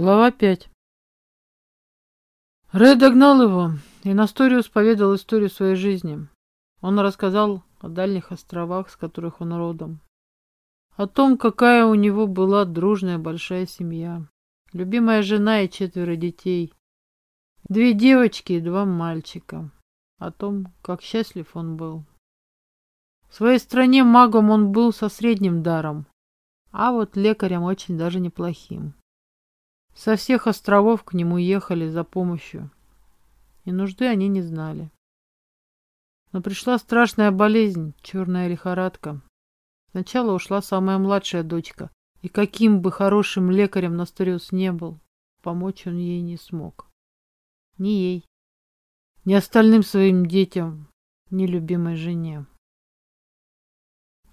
Глава 5 Рэй догнал его, и Насториус поведал историю своей жизни. Он рассказал о дальних островах, с которых он родом. О том, какая у него была дружная большая семья. Любимая жена и четверо детей. Две девочки и два мальчика. О том, как счастлив он был. В своей стране магом он был со средним даром, а вот лекарем очень даже неплохим. Со всех островов к нему ехали за помощью, и нужды они не знали. Но пришла страшная болезнь, черная лихорадка. Сначала ушла самая младшая дочка, и каким бы хорошим лекарем Насториус не был, помочь он ей не смог. Ни ей, ни остальным своим детям, ни любимой жене.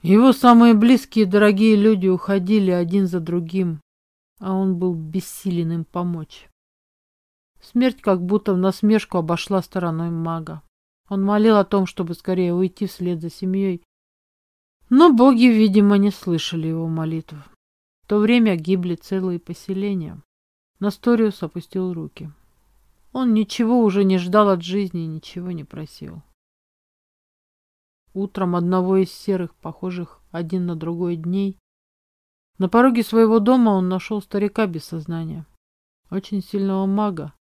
Его самые близкие и дорогие люди уходили один за другим, а он был бессилен им помочь. Смерть как будто в насмешку обошла стороной мага. Он молил о том, чтобы скорее уйти вслед за семьей, но боги, видимо, не слышали его молитв. В то время гибли целые поселения. Насториус опустил руки. Он ничего уже не ждал от жизни и ничего не просил. Утром одного из серых, похожих один на другой дней, на пороге своего дома он нашел старика без сознания, очень сильного мага,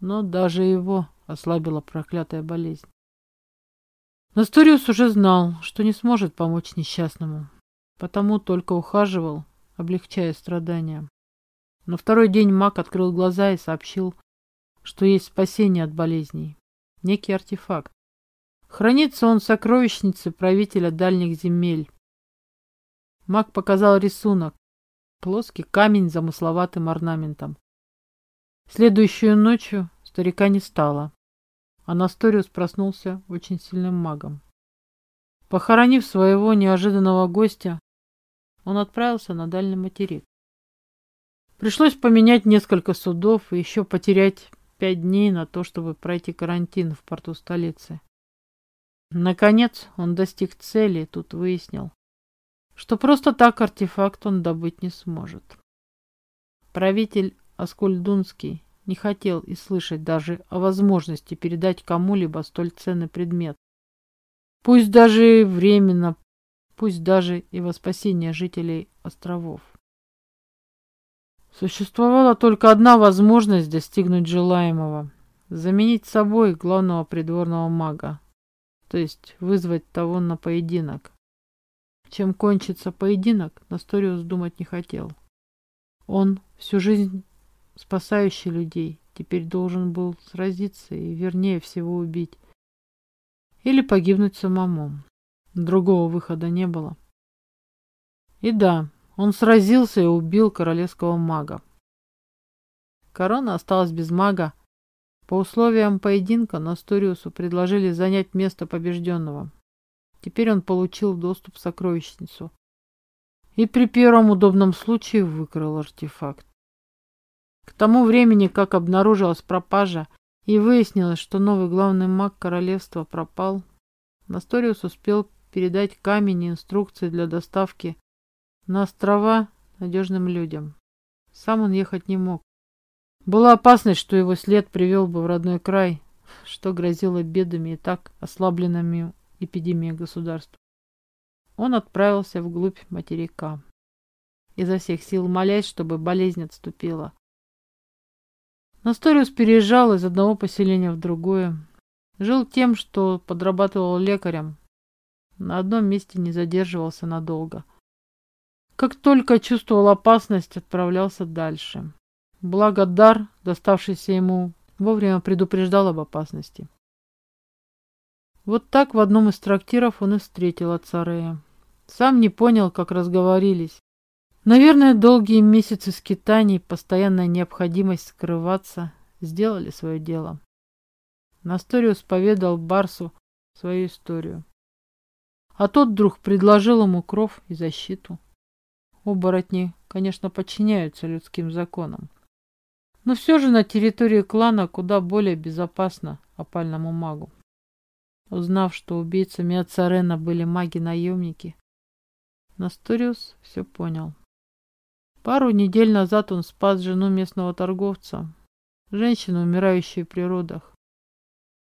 но даже его ослабила проклятая болезнь. Насториус уже знал, что не сможет помочь несчастному, потому только ухаживал, облегчая страдания. На второй день маг открыл глаза и сообщил, что есть спасение от болезней. Некий артефакт. Хранится он в сокровищнице правителя дальних земель. Маг показал рисунок. Плоский камень с замысловатым орнаментом. Следующую ночью старика не стало, а Насториус проснулся очень сильным магом. Похоронив своего неожиданного гостя, он отправился на дальний материк. Пришлось поменять несколько судов и еще потерять пять дней на то, чтобы пройти карантин в порту столицы. Наконец он достиг цели тут выяснил, что просто так артефакт он добыть не сможет. Правитель Аскольдунский не хотел и слышать даже о возможности передать кому-либо столь ценный предмет. Пусть даже временно, пусть даже и во спасение жителей островов. Существовала только одна возможность достигнуть желаемого – заменить собой главного придворного мага, то есть вызвать того на поединок. Чем кончится поединок, Насториус думать не хотел. Он всю жизнь спасающий людей теперь должен был сразиться и, вернее всего, убить. Или погибнуть самому. Другого выхода не было. И да, он сразился и убил королевского мага. Корона осталась без мага, по условиям поединка Насториусу предложили занять место побежденного. Теперь он получил доступ в сокровищницу и при первом удобном случае выкрал артефакт. К тому времени, как обнаружилась пропажа и выяснилось, что новый главный маг королевства пропал, Насториус успел передать камень и инструкции для доставки на острова надежным людям. Сам он ехать не мог. Была опасность, что его след привел бы в родной край, что грозило бедами и так ослабленными эпидемией государства. Он отправился вглубь материка, изо всех сил молясь, чтобы болезнь отступила. Насториус переезжал из одного поселения в другое. Жил тем, что подрабатывал лекарем. На одном месте не задерживался надолго. Как только чувствовал опасность, отправлялся дальше. Благо дар, доставшийся ему, вовремя предупреждал об опасности. Вот так в одном из трактиров он и встретил отца Рея. Сам не понял, как разговорились. Наверное, долгие месяцы скитаний, постоянная необходимость скрываться сделали свое дело. Насториус поведал Барсу свою историю. А тот вдруг предложил ему кров и защиту. Оборотни, конечно, подчиняются людским законам. Но все же на территории клана куда более безопасно опальному магу. Узнав, что убийцами отца Рена были маги-наемники, Насториус все понял. Пару недель назад он спас жену местного торговца, женщину, умирающую при родах.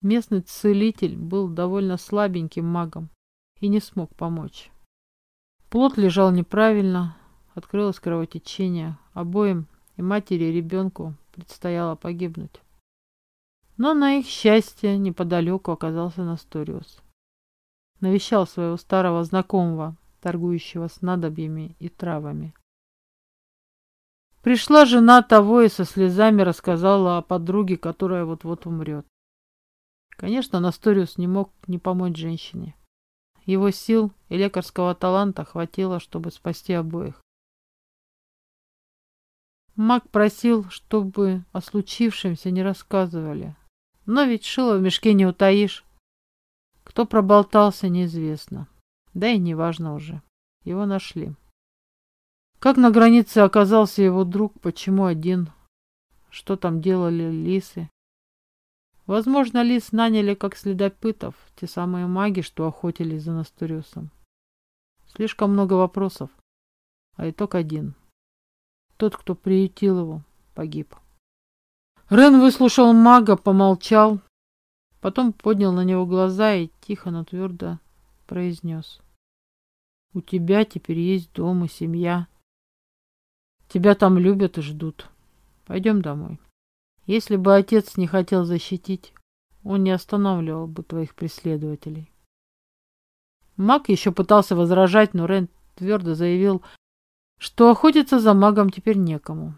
Местный целитель был довольно слабеньким магом и не смог помочь. Плод лежал неправильно, открылось кровотечение. Обоим, и матери, и ребенку, предстояло погибнуть. Но на их счастье неподалеку оказался Насториус. Навещал своего старого знакомого, торгующего снадобьями и травами. Пришла жена того и со слезами рассказала о подруге, которая вот-вот умрет. Конечно, Насториус не мог не помочь женщине. Его сил и лекарского таланта хватило, чтобы спасти обоих. Маг просил, чтобы о случившемся не рассказывали. Но ведь шило в мешке не утаишь. Кто проболтался, неизвестно. Да и неважно уже. Его нашли. Как на границе оказался его друг, почему один? Что там делали лисы? Возможно, лис наняли как следопытов, те самые маги, что охотились за Настуриусом. Слишком много вопросов, а итог один. Тот, кто приютил его, погиб. Рен выслушал мага, помолчал, потом поднял на него глаза и тихо, но твердо произнес. «У тебя теперь есть дом и семья. Тебя там любят и ждут. Пойдем домой». Если бы отец не хотел защитить, он не останавливал бы твоих преследователей. Маг еще пытался возражать, но Рен твердо заявил, что охотиться за магом теперь некому.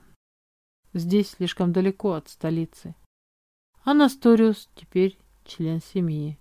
Здесь слишком далеко от столицы. А Насториус теперь член семьи.